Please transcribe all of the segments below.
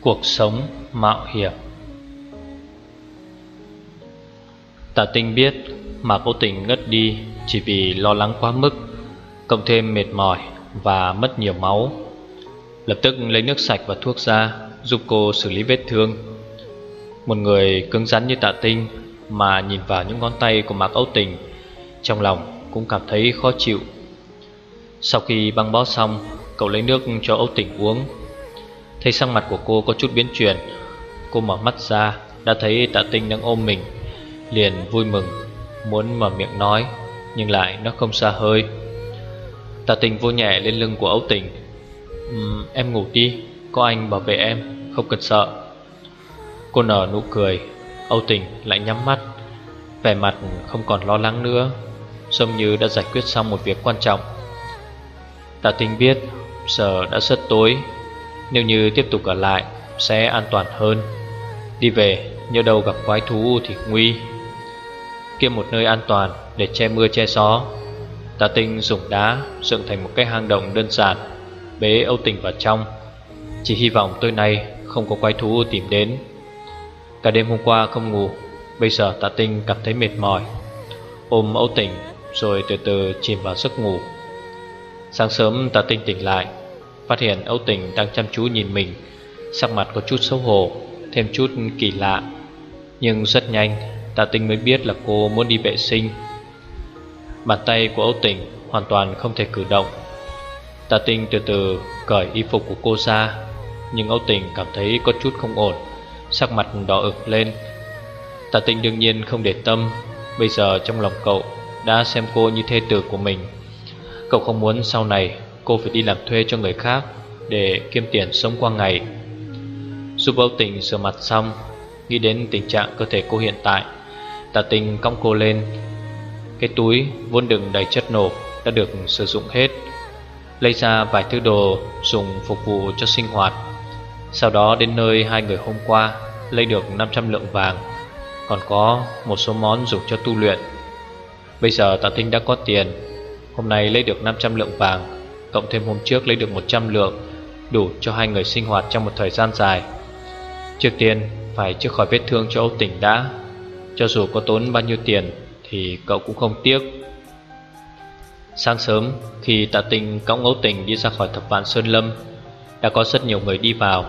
Cuộc sống mạo hiểm. Tạ tinh biết mà cố tình ngất đi chỉ vì lo lắng quá mức, Cộng thêm mệt mỏi và mất nhiều máu. Lập tức lấy nước sạch và thuốc ra Giúp cô xử lý vết thương. Một người cứng rắn như tạ tinh Mà nhìn vào những ngón tay của Mạc Âu Tình, Trong lòng cũng cảm thấy khó chịu. Sau khi băng bó xong, Cậu lấy nước cho Âu Tình uống. Thấy sang mặt của cô có chút biến chuyển Cô mở mắt ra Đã thấy tạ tinh đang ôm mình Liền vui mừng Muốn mở miệng nói Nhưng lại nó không xa hơi. Tạ tinh vô nhẹ lên lưng của Âu Tình um, Em ngủ đi Có anh bảo vệ em Không cần sợ. Cô nở nụ cười Âu Tình lại nhắm mắt Vẻ mặt không còn lo lắng nữa Giống như đã giải quyết xong một việc quan trọng. Tạ tinh biết Giờ đã rất tối nếu như tiếp tục ở lại, Sẽ an toàn hơn. Đi về, nhớ đâu gặp quái thú thì nguy. Kiếm một nơi an toàn Để che mưa che gió. Tà tinh dùng đá dựng thành một cái hang động đơn giản, Bế Âu Tình vào trong. Chỉ hy vọng tối nay Không có quái thú tìm đến. Cả đêm hôm qua không ngủ, Bây giờ tạ tinh cảm thấy mệt mỏi. Ôm Âu Tình, Rồi từ từ chìm vào giấc ngủ. Sáng sớm tạ tinh tỉnh lại Phát hiện Âu Tình đang chăm chú nhìn mình. Sắc mặt có chút xấu hổ, Thêm chút kỳ lạ. Nhưng rất nhanh, Tạ tinh mới biết là cô muốn đi vệ sinh. Bàn tay của Âu Tình Hoàn toàn không thể cử động. Tạ tinh từ từ cởi y phục của cô ra, Nhưng Âu Tình cảm thấy có chút không ổn. Sắc mặt đỏ ửng lên. Tạ tinh đương nhiên không để tâm. Bây giờ trong lòng cậu Đã xem cô như thê tử của mình. Cậu không muốn sau này Cô phải đi làm thuê cho người khác Để kiếm tiền sống qua ngày. Giúp Âu Tình sửa mặt xong, Nghĩ đến tình trạng cơ thể cô hiện tại, Tạ tình cong cô lên. Cái túi vốn đựng đầy chất nổ Đã được sử dụng hết, Lấy ra vài thứ đồ Dùng phục vụ cho sinh hoạt. Sau đó đến nơi hai người hôm qua, Lấy được 500 lượng vàng, Còn có một số món dùng cho tu luyện. Bây giờ tạ tinh đã có tiền, Hôm nay lấy được 500 lượng vàng. Cộng thêm hôm trước lấy được 100 lượng, Đủ cho hai người sinh hoạt trong một thời gian dài. Trước tiên, phải chữa khỏi vết thương cho Âu Tỉnh đã. Cho dù có tốn bao nhiêu tiền, Thì cậu cũng không tiếc. Sáng sớm, Khi tạ tình cõng Âu Tỉnh đi ra khỏi thập vạn Sơn Lâm, Đã có rất nhiều người đi vào.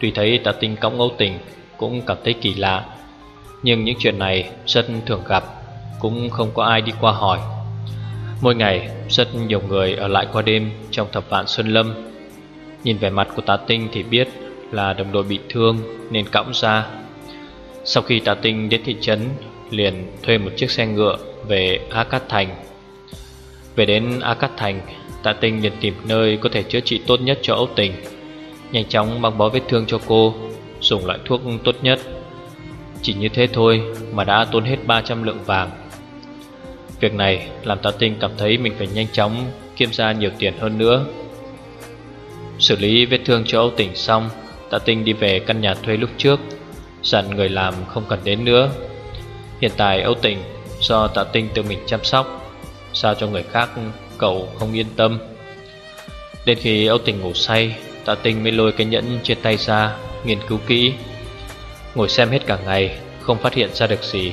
Tuy thấy tạ tinh cõng Âu Tỉnh Cũng cảm thấy kỳ lạ, Nhưng những chuyện này rất thường gặp, Cũng không có ai đi qua hỏi. Mỗi ngày, rất nhiều người ở lại qua đêm Trong thập vạn xuân Lâm. Nhìn vẻ mặt của tà tinh thì biết Là đồng đội bị thương nên cõng ra. Sau khi tà tinh đến thị trấn, Liền thuê một chiếc xe ngựa về A Cát Thành. Về đến A Cát Thành, Tạ tinh liền tìm nơi có thể chữa trị tốt nhất cho Âu Tình. Nhanh chóng băng bó vết thương cho cô, Dùng loại thuốc tốt nhất. Chỉ như thế thôi mà đã tốn hết 300 lượng vàng. Việc này làm tạ tinh cảm thấy mình phải nhanh chóng kiếm ra nhiều tiền hơn nữa. Xử lý vết thương cho Âu Tỉnh xong Tạ tinh đi về căn nhà thuê lúc trước, Dặn người làm không cần đến nữa. Hiện tại Âu Tỉnh do tạ tinh tự mình chăm sóc, Sao cho người khác cậu không yên tâm? Đến khi Âu Tỉnh ngủ say Tạ tinh mới lôi cái nhẫn trên tay ra, Nghiên cứu kỹ. Ngồi xem hết cả ngày, Không phát hiện ra được gì,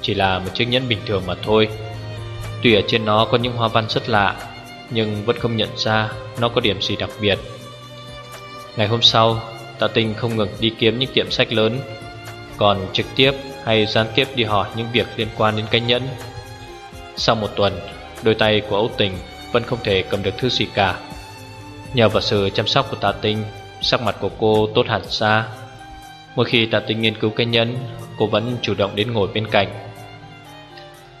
Chỉ là một chiếc nhẫn bình thường mà thôi. Tuy ở trên nó có những hoa văn rất lạ, Nhưng vẫn không nhận ra Nó có điểm gì đặc biệt. Ngày hôm sau, Tạ tinh không ngừng đi kiếm những tiệm sách lớn, Còn trực tiếp hay gián tiếp đi hỏi những việc liên quan đến cái nhẫn. Sau một tuần, Đôi tay của Âu Tình Vẫn không thể cầm được thứ gì cả. Nhờ vào sự chăm sóc của tạ tinh, Sắc mặt của cô tốt hẳn ra Mỗi khi tạ tinh nghiên cứu cái nhẫn, Cô vẫn chủ động đến ngồi bên cạnh.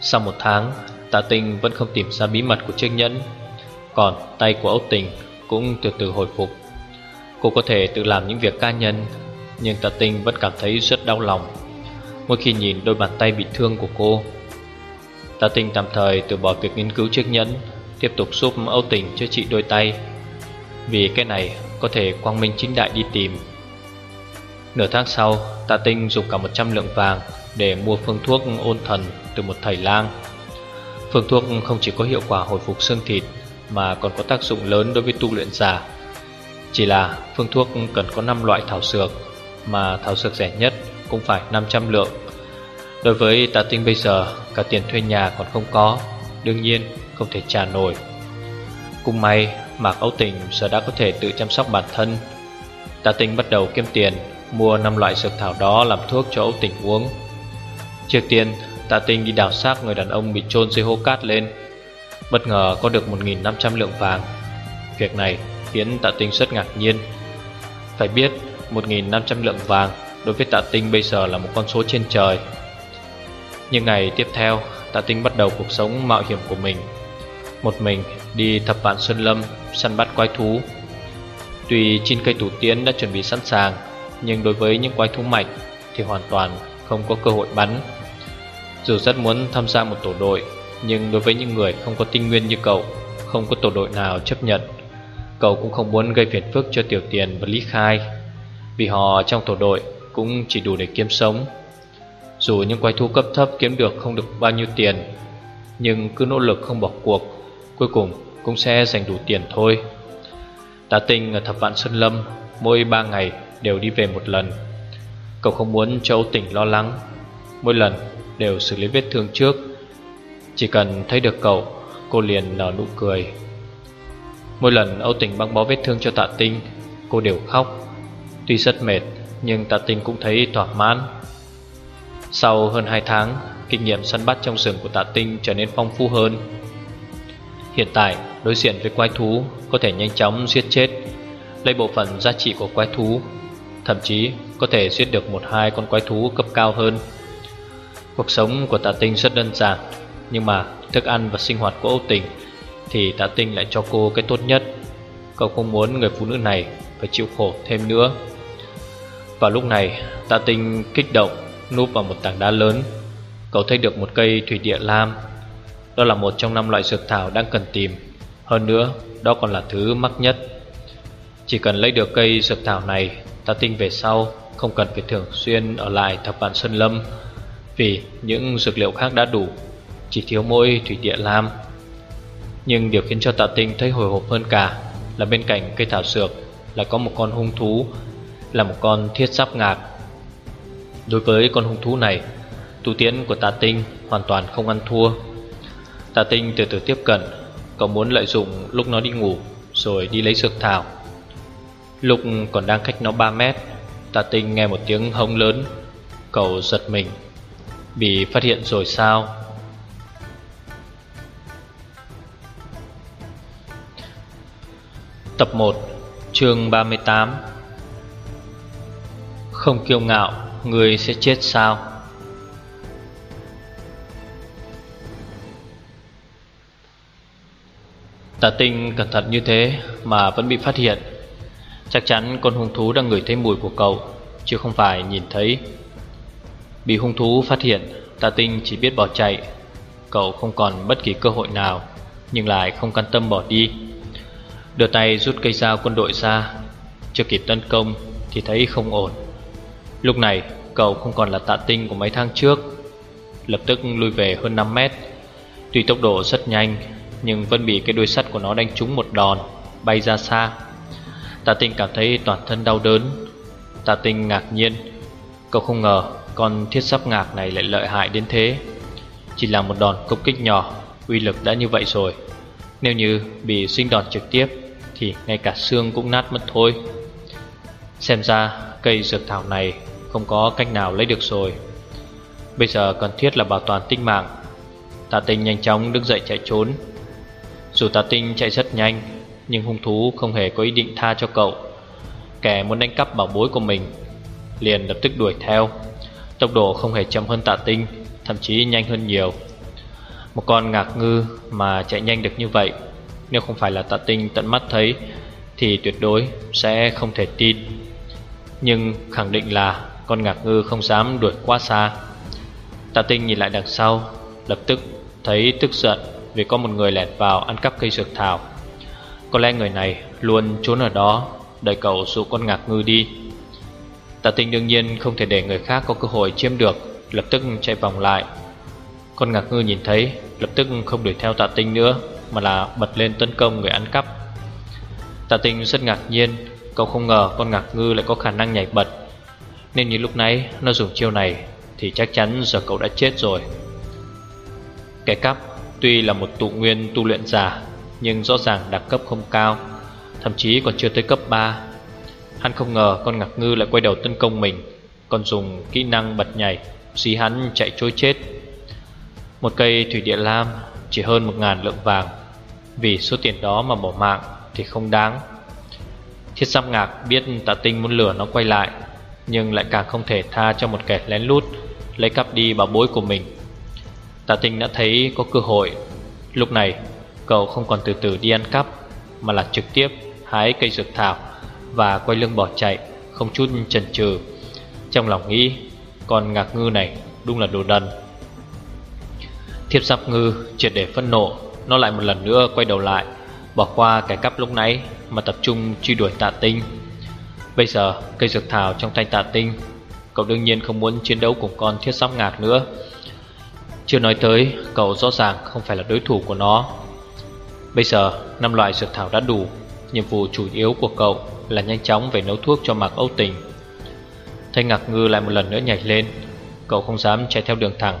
Sau một tháng Tạ tinh vẫn không tìm ra bí mật của chiếc nhẫn, Còn tay của Âu Tình Cũng từ từ hồi phục. Cô có thể tự làm những việc cá nhân, Nhưng tạ tinh vẫn cảm thấy rất đau lòng. Mỗi khi nhìn đôi bàn tay bị thương của cô, Tạ tinh tạm thời từ bỏ việc nghiên cứu chiếc nhẫn, Tiếp tục giúp Âu Tình chữa trị đôi tay, Vì cái này có thể quang minh chính đại đi tìm. Nửa tháng sau, Tạ tinh dùng cả 100 lượng vàng Để mua phương thuốc ôn thần từ một thầy lang. Phương thuốc không chỉ có hiệu quả hồi phục xương thịt Mà còn có tác dụng lớn đối với tu luyện giả Chỉ là phương thuốc cần có 5 loại thảo dược, Mà thảo dược rẻ nhất cũng phải 500 lượng. Đối với tạ tinh bây giờ, Cả tiền thuê nhà còn không có, Đương nhiên không thể trả nổi. Cùng may, Mạc Âu Tình giờ đã có thể tự chăm sóc bản thân. Tạ tinh bắt đầu kiếm tiền, Mua 5 loại dược thảo đó làm thuốc cho Âu Tình uống. Trước tiên Tạ tinh đi đào xác người đàn ông bị chôn dưới hố cát lên. Bất ngờ có được 1.500 lượng vàng. Việc này khiến tạ tinh rất ngạc nhiên. Phải biết 1.500 lượng vàng Đối với tạ tinh bây giờ là một con số trên trời. Nhưng ngày tiếp theo, Tạ tinh bắt đầu cuộc sống mạo hiểm của mình. Một mình đi thập vạn Xuân Lâm Săn bắt quái thú. Tuy trên cây tủ tiến đã chuẩn bị sẵn sàng, Nhưng đối với những quái thú mạnh Thì hoàn toàn không có cơ hội bắn. Dù rất muốn tham gia một tổ đội, Nhưng đối với những người không có tinh nguyên như cậu, Không có tổ đội nào chấp nhận. Cậu cũng không muốn gây phiền phức cho Tiểu Tiền và Lý Khai, Vì họ trong tổ đội cũng chỉ đủ để kiếm sống. Dù những quái thú cấp thấp kiếm được không được bao nhiêu tiền, Nhưng cứ nỗ lực không bỏ cuộc, Cuối cùng cũng sẽ dành đủ tiền thôi. Tá tinh ở thập vạn Sơn Lâm Mỗi ba ngày đều đi về một lần. Cậu không muốn cho Âu Tỉnh lo lắng. Mỗi lần đều xử lý vết thương trước. Chỉ cần thấy được cậu, Cô liền nở nụ cười. Mỗi lần Âu Tình băng bó vết thương cho tạ tinh, Cô đều khóc. Tuy rất mệt, nhưng tạ tinh cũng thấy thỏa mãn. Sau hơn 2 tháng, Kinh nghiệm săn bắt trong rừng của tạ tinh trở nên phong phú hơn. Hiện tại, đối diện với quái thú Có thể nhanh chóng giết chết, Lấy bộ phận giá trị của quái thú, Thậm chí có thể giết được một hai con quái thú cấp cao hơn. Cuộc sống của tạ tinh rất đơn giản, Nhưng mà thức ăn và sinh hoạt của Âu Tình Thì tạ tinh lại cho cô cái tốt nhất. Cậu không muốn người phụ nữ này phải chịu khổ thêm nữa. Vào lúc này, Tạ tinh kích động, Núp vào một tảng đá lớn. Cậu thấy được một cây thủy địa lam. Đó là một trong năm loại dược thảo đang cần tìm. Hơn nữa, Đó còn là thứ mắc nhất. Chỉ cần lấy được cây dược thảo này, Tạ tinh về sau Không cần phải thường xuyên ở lại thập vạn Sơn Lâm. Vì những dược liệu khác đã đủ, Chỉ thiếu mỗi thủy địa lam. Nhưng điều khiến cho tạ tinh thấy hồi hộp hơn cả Là bên cạnh cây thảo dược Là có một con hung thú, là một con thiết giáp ngạc. Đối với con hung thú này, Tu tiến của Tạ tinh hoàn toàn không ăn thua. Tạ tinh từ từ tiếp cận, Cậu muốn lợi dụng lúc nó đi ngủ Rồi đi lấy dược thảo. Lúc còn đang cách nó 3 mét, Tạ tinh nghe một tiếng hông lớn, Cậu giật mình. Bị phát hiện rồi sao? Tập 1 chương 38 không kiêu ngạo, Người sẽ chết sao? Tà tinh cẩn thận như thế Mà vẫn bị phát hiện. Chắc chắn con hung thú đang ngửi thấy mùi của cậu, Chứ không phải nhìn thấy. Bị hung thú phát hiện Tà tinh chỉ biết bỏ chạy. Cậu không còn bất kỳ cơ hội nào, Nhưng lại không can tâm bỏ đi. Đưa tay rút cây dao quân đội ra. Chưa kịp tấn công Thì thấy không ổn. Lúc này, cậu không còn là tạ tinh của mấy tháng trước. Lập tức lui về hơn 5 mét. Tuy tốc độ rất nhanh, Nhưng vẫn bị cái đuôi sắt của nó đánh trúng một đòn, Bay ra xa. Tạ tinh cảm thấy toàn thân đau đớn. Tạ tinh ngạc nhiên. Cậu không ngờ con thiết sắp ngạc này lại lợi hại đến thế. Chỉ là một đòn công kích nhỏ, Uy lực đã như vậy rồi. Nếu như bị sinh đòn trực tiếp, Thì ngay cả xương cũng nát mất thôi. Xem ra cây dược thảo này không có cách nào lấy được rồi. Bây giờ cần thiết là bảo toàn tinh mạng. Tạ tinh nhanh chóng đứng dậy chạy trốn. Dù tạ tinh chạy rất nhanh, Nhưng hung thú không hề có ý định tha cho cậu. Kẻ muốn đánh cắp bảo bối của mình, Liền lập tức đuổi theo. Tốc độ không hề chậm hơn tạ tinh, Thậm chí nhanh hơn nhiều. Một con ngạc ngư mà chạy nhanh được như vậy, Nếu không phải là tạ tinh tận mắt thấy, Thì tuyệt đối sẽ không thể tin. Nhưng khẳng định là con ngạc ngư không dám đuổi quá xa. Tạ tinh nhìn lại đằng sau, Lập tức thấy tức giận Vì có một người lẹt vào ăn cắp cây dược thảo. Có lẽ người này luôn trốn ở đó, Đợi cậu dụ con ngạc ngư đi. Tạ tinh đương nhiên không thể để người khác có cơ hội chiếm được, Lập tức chạy vòng lại. Con ngạc ngư nhìn thấy, Lập tức không đuổi theo tạ tinh nữa, Mà là bật lên tấn công người ăn cắp. Tạ tinh rất ngạc nhiên, Cậu không ngờ con ngạc ngư lại có khả năng nhảy bật. Nên như lúc nãy, nó dùng chiêu này Thì chắc chắn giờ cậu đã chết rồi. Kẻ cắp tuy là một tụ nguyên tu luyện giả, Nhưng rõ ràng đẳng cấp không cao, Thậm chí còn chưa tới cấp 3 Hắn không ngờ con ngạc ngư lại quay đầu tấn công mình. Còn dùng kỹ năng bật nhảy, Xí hắn chạy trôi chết. Một cây thủy địa lam, Chỉ hơn một ngàn lượng vàng. Vì số tiền đó mà bỏ mạng Thì không đáng. Thiết xăm ngạc biết tạ tinh muốn lừa nó quay lại, Nhưng lại càng không thể tha cho một kẻ lén lút, Lấy cắp đi bảo bối của mình. Tạ tinh đã thấy có cơ hội. Lúc này, cậu không còn từ từ đi ăn cắp, Mà là trực tiếp hái cây dược thảo. Và quay lưng bỏ chạy, Không chút chần chừ. Trong lòng nghĩ, Con ngạc ngư này đúng là đồ đần. Thiếp giáp ngư, triệt để phân nộ, Nó lại một lần nữa quay đầu lại, Bỏ qua cái cắp lúc nãy Mà tập trung truy đuổi tạ tinh. Bây giờ, cây dược thảo trong tay tạ tinh, Cậu đương nhiên không muốn chiến đấu cùng con thiết sóc ngạc nữa. Chưa nói tới, Cậu rõ ràng không phải là đối thủ của nó. Bây giờ, năm loại dược thảo đã đủ Nhiệm vụ chủ yếu của cậu Là nhanh chóng về nấu thuốc cho Mạc Âu Tình. Thanh ngạc ngư lại một lần nữa nhảy lên. Cậu không dám chạy theo đường thẳng,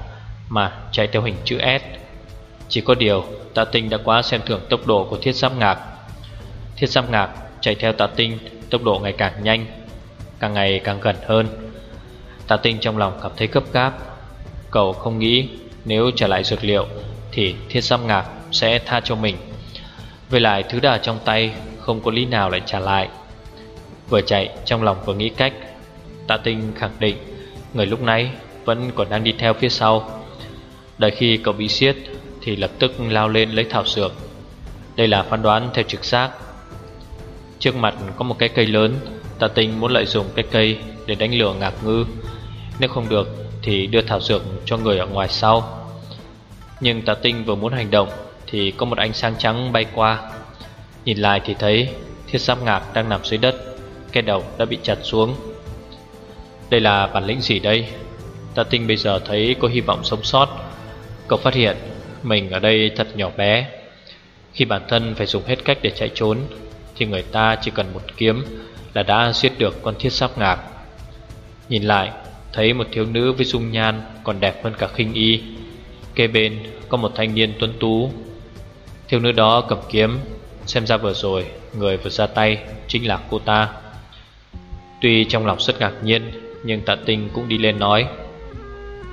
Mà chạy theo hình chữ S. Chỉ có điều, Tạ tinh đã quá xem thường tốc độ của thiết giáp ngạc. Thiết giáp ngạc chạy theo tạ tinh, Tốc độ ngày càng nhanh, Càng ngày càng gần hơn. Tạ tinh trong lòng cảm thấy cấp gáp. Cậu không nghĩ nếu trở lại dược liệu Thì thiết giáp ngạc sẽ tha cho mình. Về lại thứ đà trong tay không có lý nào lại trả lại. Vừa chạy, trong lòng vừa nghĩ cách. Tạ tinh khẳng định, Người lúc nãy vẫn còn đang đi theo phía sau. Đợi khi cậu bị siết, Thì lập tức lao lên lấy thảo dược. Đây là phán đoán theo trực giác. Trước mặt có một cái cây lớn, Tạ tinh muốn lợi dụng cái cây Để đánh lửa ngạc ngư. Nếu không được, thì đưa thảo dược cho người ở ngoài sau. Nhưng tạ tinh vừa muốn hành động, Thì có một ánh sáng trắng bay qua. Nhìn lại thì thấy Thiết giáp ngạc đang nằm dưới đất, Cái đầu đã bị chặt xuống. Đây là bản lĩnh gì đây? Tạ tinh bây giờ thấy có hy vọng sống sót. Cậu phát hiện Mình ở đây thật nhỏ bé. Khi bản thân phải dùng hết cách để chạy trốn, Thì người ta chỉ cần một kiếm Là đã giết được con thiết giáp ngạc. Nhìn lại, Thấy một thiếu nữ với dung nhan Còn đẹp hơn cả khinh y. Kê bên có một thanh niên tuấn tú. Thiếu nữ đó cầm kiếm Xem ra vừa rồi, Người vừa ra tay chính là cô ta. Tuy trong lòng rất ngạc nhiên, Nhưng tạ tinh cũng đi lên nói,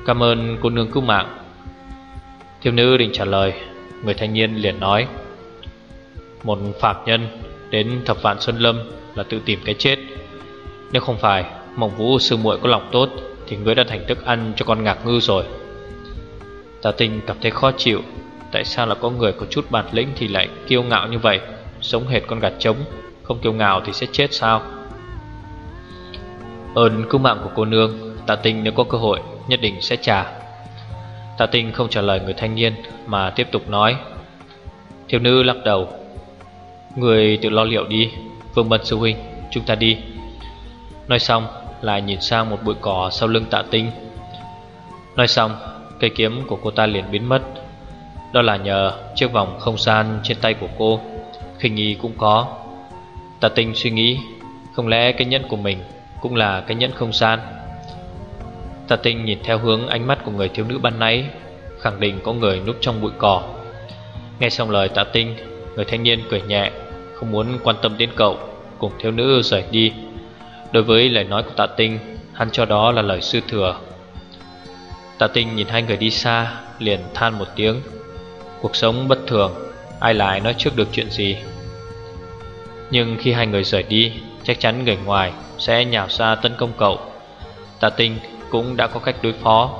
Cảm ơn cô nương cứu mạng. Thiếu nữ định trả lời, Người thanh niên liền nói, Một phạm nhân Đến thập vạn Xuân Lâm Là tự tìm cái chết. Nếu không phải Mộng vũ sư muội có lòng tốt, Thì người đã thành thức ăn cho con ngạc ngư rồi. Tạ tinh cảm thấy khó chịu Tại sao là có người có chút bản lĩnh Thì lại kiêu ngạo như vậy? Sống hệt con gạt trống, Không kiêu ngạo thì sẽ chết sao? Ơn cứu mạng của cô nương, Tạ tinh nếu có cơ hội, nhất định sẽ trả. Tạ tinh không trả lời người thanh niên, Mà tiếp tục nói. Thiếu nữ lắc đầu. Người tự lo liệu đi, Vương Bân Sư Huynh, Chúng ta đi. Nói xong, lại nhìn sang một bụi cỏ sau lưng tạ tinh. Nói xong, Cây kiếm của cô ta liền biến mất. Đó là nhờ chiếc vòng không gian trên tay của cô. Khinh nghi cũng có. Tạ tinh suy nghĩ, Không lẽ cái nhẫn của mình Cũng là cái nhẫn không gian? Tạ tinh nhìn theo hướng ánh mắt của người thiếu nữ ban nãy, Khẳng định có người núp trong bụi cỏ. Nghe xong lời tạ tinh, Người thanh niên cười nhẹ, Không muốn quan tâm đến cậu, Cùng thiếu nữ rời đi. Đối với lời nói của tạ tinh, Hắn cho đó là lời sư thừa. Tạ tinh nhìn hai người đi xa, Liền than một tiếng. Cuộc sống bất thường, Ai lại nói trước được chuyện gì. Nhưng khi hai người rời đi, Chắc chắn người ngoài sẽ nhào ra tấn công cậu. Tạ tinh cũng đã có cách đối phó.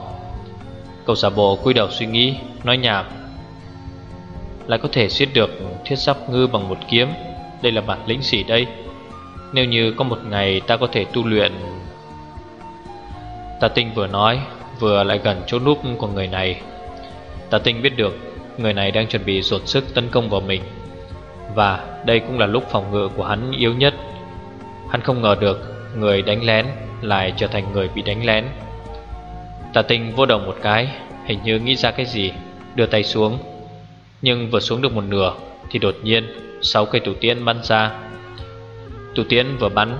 Cậu giả bộ quy đầu suy nghĩ, Nói nhảm. Lại có thể giết được thiết giáp ngư bằng một kiếm. Đây là bản lĩnh gì đây? Nếu như có một ngày ta có thể tu luyện. Tà tinh vừa nói, Vừa lại gần chỗ núp của người này. Tà tinh biết được Người này đang chuẩn bị dồn sức tấn công vào mình. Và đây cũng là lúc phòng ngự của hắn yếu nhất. Hắn không ngờ được Người đánh lén lại trở thành người bị đánh lén. Tà tinh vô đầu một cái, Hình như nghĩ ra cái gì, Đưa tay xuống. Nhưng vừa xuống được một nửa Thì đột nhiên, Sáu cây tủ tiễn bắn ra. Tủ tiễn vừa bắn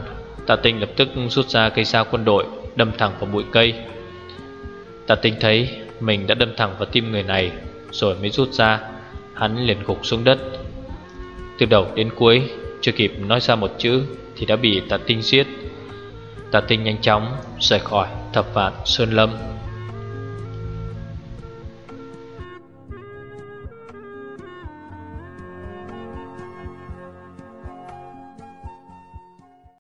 Tà tinh lập tức rút ra cây sao quân đội, Đâm thẳng vào bụi cây. Tà tinh thấy Mình đã đâm thẳng vào tim người này rồi mới rút ra. Hắn liền gục xuống đất. Từ đầu đến cuối, Chưa kịp nói ra một chữ Thì đã bị tà tinh giết. Tà tinh nhanh chóng rời khỏi thập vạn Sơn Lâm.